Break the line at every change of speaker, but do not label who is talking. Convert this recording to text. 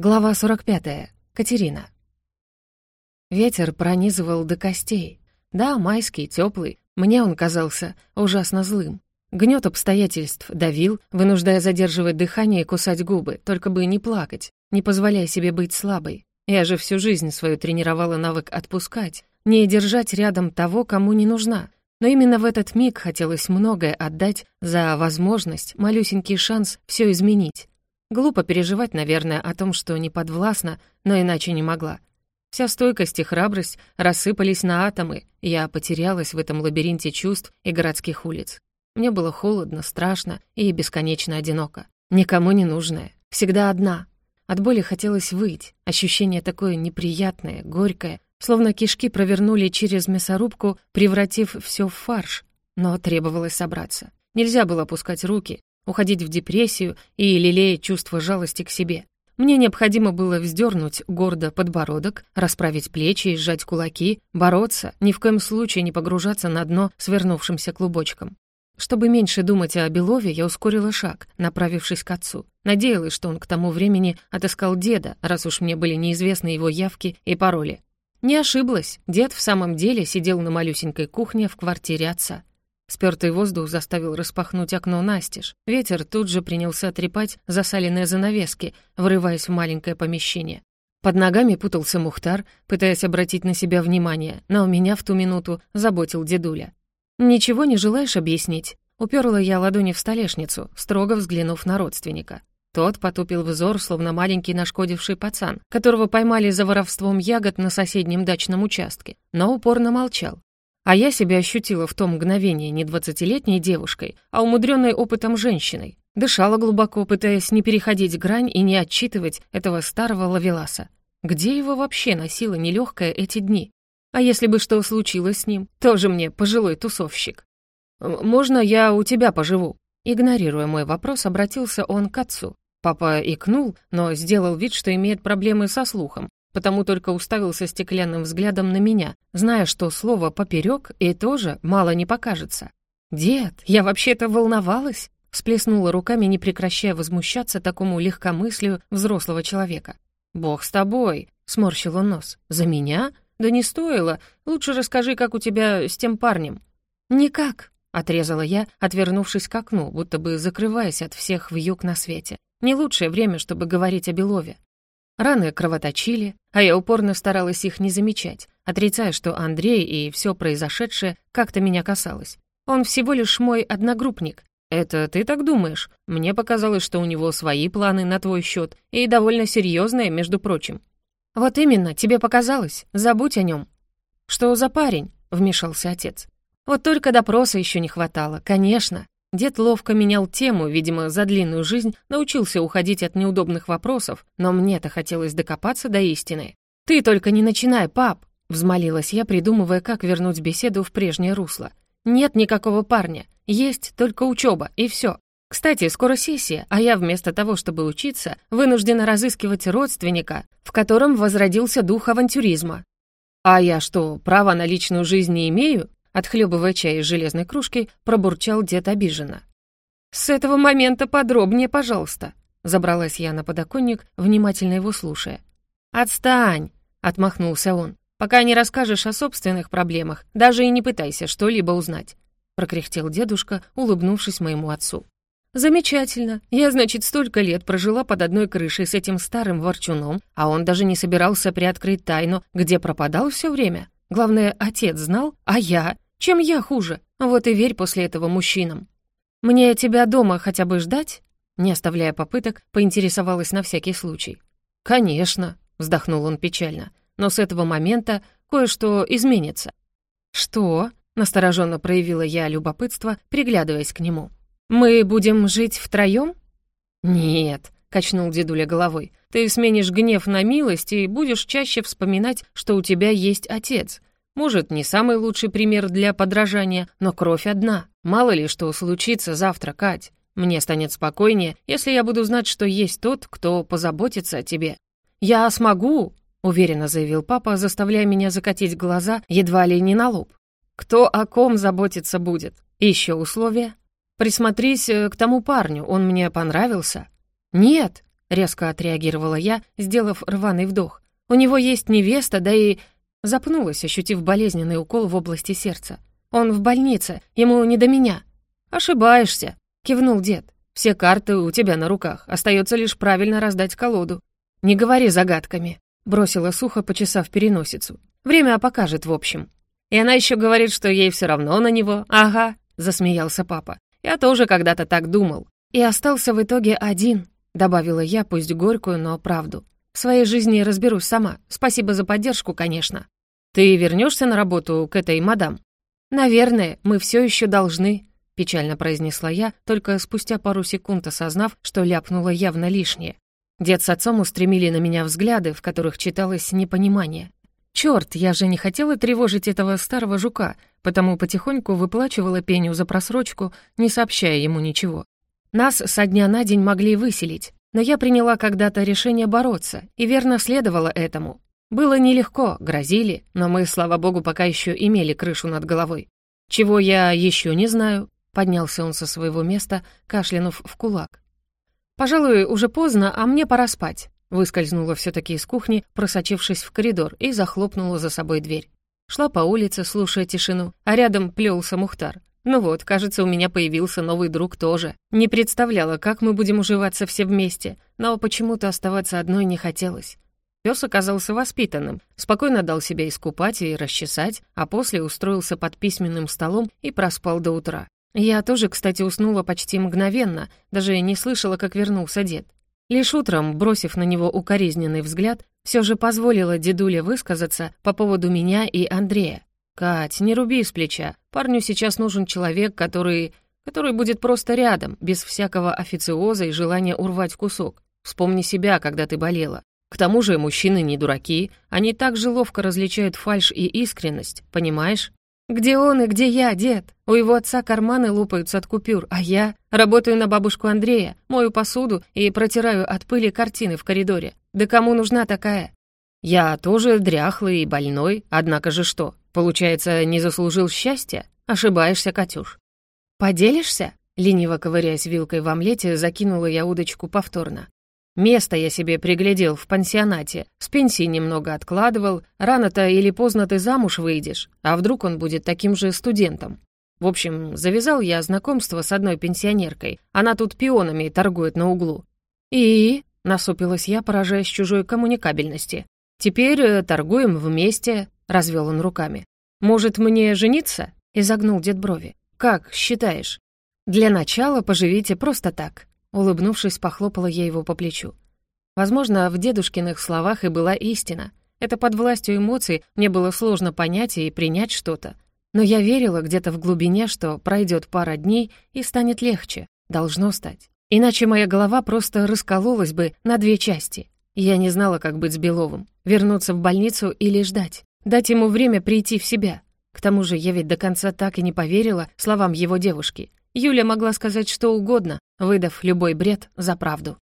Глава 45. Катерина. Ветер пронизывал до костей. Да, майский, теплый. Мне он казался ужасно злым. Гнет обстоятельств давил, вынуждая задерживать дыхание и кусать губы, только бы не плакать, не позволяя себе быть слабой. Я же всю жизнь свою тренировала навык отпускать, не держать рядом того, кому не нужна. Но именно в этот миг хотелось многое отдать за возможность, малюсенький шанс все изменить. Глупо переживать, наверное, о том, что не подвластна, но иначе не могла. Вся стойкость и храбрость рассыпались на атомы, я потерялась в этом лабиринте чувств и городских улиц. Мне было холодно, страшно и бесконечно одиноко. Никому не нужная, всегда одна. От боли хотелось выть, ощущение такое неприятное, горькое, словно кишки провернули через мясорубку, превратив все в фарш. Но требовалось собраться. Нельзя было опускать руки, уходить в депрессию и лелеять чувство жалости к себе. Мне необходимо было вздернуть гордо подбородок, расправить плечи и сжать кулаки, бороться, ни в коем случае не погружаться на дно свернувшимся клубочком. Чтобы меньше думать о Белове, я ускорила шаг, направившись к отцу. Надеялась, что он к тому времени отыскал деда, раз уж мне были неизвестны его явки и пароли. Не ошиблась, дед в самом деле сидел на малюсенькой кухне в квартире отца. Спёртый воздух заставил распахнуть окно настежь. Ветер тут же принялся трепать засаленные занавески, врываясь в маленькое помещение. Под ногами путался Мухтар, пытаясь обратить на себя внимание, но меня в ту минуту заботил дедуля. «Ничего не желаешь объяснить?» Уперла я ладони в столешницу, строго взглянув на родственника. Тот потупил взор, словно маленький нашкодивший пацан, которого поймали за воровством ягод на соседнем дачном участке, но упорно молчал. А я себя ощутила в том мгновении не двадцатилетней девушкой, а умудренной опытом женщиной. Дышала глубоко, пытаясь не переходить грань и не отчитывать этого старого лавеласа. Где его вообще носило нелегкое эти дни? А если бы что случилось с ним? Тоже мне пожилой тусовщик. «Можно я у тебя поживу?» Игнорируя мой вопрос, обратился он к отцу. Папа икнул, но сделал вид, что имеет проблемы со слухом, потому только уставился стеклянным взглядом на меня, зная, что слово «поперек» и тоже мало не покажется. «Дед, я вообще-то волновалась!» всплеснула руками, не прекращая возмущаться такому легкомыслию взрослого человека. «Бог с тобой!» — сморщил он нос. «За меня? Да не стоило. Лучше расскажи, как у тебя с тем парнем». «Никак», — отрезала я, отвернувшись к окну, будто бы закрываясь от всех вьюг на свете. «Не лучшее время, чтобы говорить о Белове. Раны кровоточили, а я упорно старалась их не замечать, отрицая, что Андрей и все произошедшее как-то меня касалось. Он всего лишь мой одногруппник. Это ты так думаешь? Мне показалось, что у него свои планы на твой счет, и довольно серьезные, между прочим. Вот именно, тебе показалось. Забудь о нем. Что за парень? Вмешался отец. Вот только допроса еще не хватало, конечно. Дед ловко менял тему, видимо, за длинную жизнь научился уходить от неудобных вопросов, но мне-то хотелось докопаться до истины. «Ты только не начинай, пап!» — взмолилась я, придумывая, как вернуть беседу в прежнее русло. «Нет никакого парня, есть только учеба, и все. Кстати, скоро сессия, а я вместо того, чтобы учиться, вынуждена разыскивать родственника, в котором возродился дух авантюризма. А я что, права на личную жизнь не имею? Отхлебывая чай из железной кружки, пробурчал дед обиженно. «С этого момента подробнее, пожалуйста», — забралась я на подоконник, внимательно его слушая. «Отстань!» — отмахнулся он. «Пока не расскажешь о собственных проблемах, даже и не пытайся что-либо узнать», — прокряхтел дедушка, улыбнувшись моему отцу. «Замечательно. Я, значит, столько лет прожила под одной крышей с этим старым ворчуном, а он даже не собирался приоткрыть тайну, где пропадал все время. Главное, отец знал, а я? Чем я хуже? Вот и верь после этого мужчинам. Мне тебя дома хотя бы ждать? Не оставляя попыток, поинтересовалась на всякий случай. «Конечно», — вздохнул он печально, «но с этого момента кое-что изменится». «Что?» — настороженно проявила я любопытство, приглядываясь к нему. «Мы будем жить втроем?» «Нет», — качнул дедуля головой. «Ты сменишь гнев на милость и будешь чаще вспоминать, что у тебя есть отец. Может, не самый лучший пример для подражания, но кровь одна. Мало ли что случится завтра, Кать. Мне станет спокойнее, если я буду знать, что есть тот, кто позаботится о тебе». «Я смогу», — уверенно заявил папа, заставляя меня закатить глаза едва ли не на лоб. «Кто о ком заботиться будет? Еще условие? Присмотрись э, к тому парню, он мне понравился». «Нет», — резко отреагировала я, сделав рваный вдох. «У него есть невеста, да и...» Запнулась, ощутив болезненный укол в области сердца. «Он в больнице, ему не до меня». «Ошибаешься», — кивнул дед. «Все карты у тебя на руках, остается лишь правильно раздать колоду». «Не говори загадками», — бросила сухо, почесав переносицу. «Время покажет, в общем». «И она еще говорит, что ей все равно на него. Ага», — засмеялся папа. «Я тоже когда-то так думал». «И остался в итоге один», — добавила я, пусть горькую, но правду. «В своей жизни разберусь сама. Спасибо за поддержку, конечно». «Ты вернешься на работу к этой мадам?» «Наверное, мы все еще должны», — печально произнесла я, только спустя пару секунд осознав, что ляпнула явно лишнее. Дед с отцом устремили на меня взгляды, в которых читалось непонимание. Черт, я же не хотела тревожить этого старого жука, потому потихоньку выплачивала пеню за просрочку, не сообщая ему ничего. Нас со дня на день могли выселить, но я приняла когда-то решение бороться, и верно следовала этому. Было нелегко, грозили, но мы, слава богу, пока еще имели крышу над головой. Чего я еще не знаю, поднялся он со своего места, кашлянув в кулак. Пожалуй, уже поздно, а мне пора спать. Выскользнула все-таки из кухни, просочившись в коридор, и захлопнула за собой дверь. Шла по улице, слушая тишину, а рядом плелся Мухтар. Ну вот, кажется, у меня появился новый друг тоже. Не представляла, как мы будем уживаться все вместе, но почему-то оставаться одной не хотелось. Пес оказался воспитанным, спокойно дал себя искупать и расчесать, а после устроился под письменным столом и проспал до утра. Я тоже, кстати, уснула почти мгновенно, даже не слышала, как вернулся дед. Лишь утром, бросив на него укоризненный взгляд, все же позволила дедуле высказаться по поводу меня и Андрея. «Кать, не руби с плеча. Парню сейчас нужен человек, который... который будет просто рядом, без всякого официоза и желания урвать кусок. Вспомни себя, когда ты болела. К тому же мужчины не дураки, они так же ловко различают фальшь и искренность, понимаешь? Где он и где я, дед? У его отца карманы лопаются от купюр, а я работаю на бабушку Андрея, мою посуду и протираю от пыли картины в коридоре. Да кому нужна такая? Я тоже дряхлый и больной, однако же что, Получается, не заслужил счастья? Ошибаешься, Катюш. Поделишься? Лениво ковыряясь вилкой в омлете, закинула я удочку повторно. Место я себе приглядел в пансионате, с пенсии немного откладывал, рано-то или поздно ты замуж выйдешь, а вдруг он будет таким же студентом. В общем, завязал я знакомство с одной пенсионеркой, она тут пионами торгует на углу. И... насупилась я, поражаясь чужой коммуникабельности. Теперь э, торгуем вместе, развел он руками. «Может, мне жениться?» — изогнул дед брови. «Как считаешь?» «Для начала поживите просто так», — улыбнувшись, похлопала я его по плечу. Возможно, в дедушкиных словах и была истина. Это под властью эмоций мне было сложно понять и принять что-то. Но я верила где-то в глубине, что пройдет пара дней и станет легче. Должно стать. Иначе моя голова просто раскололась бы на две части. Я не знала, как быть с Беловым. Вернуться в больницу или ждать. Дать ему время прийти в себя. К тому же я ведь до конца так и не поверила словам его девушки. Юля могла сказать что угодно, выдав любой бред за правду.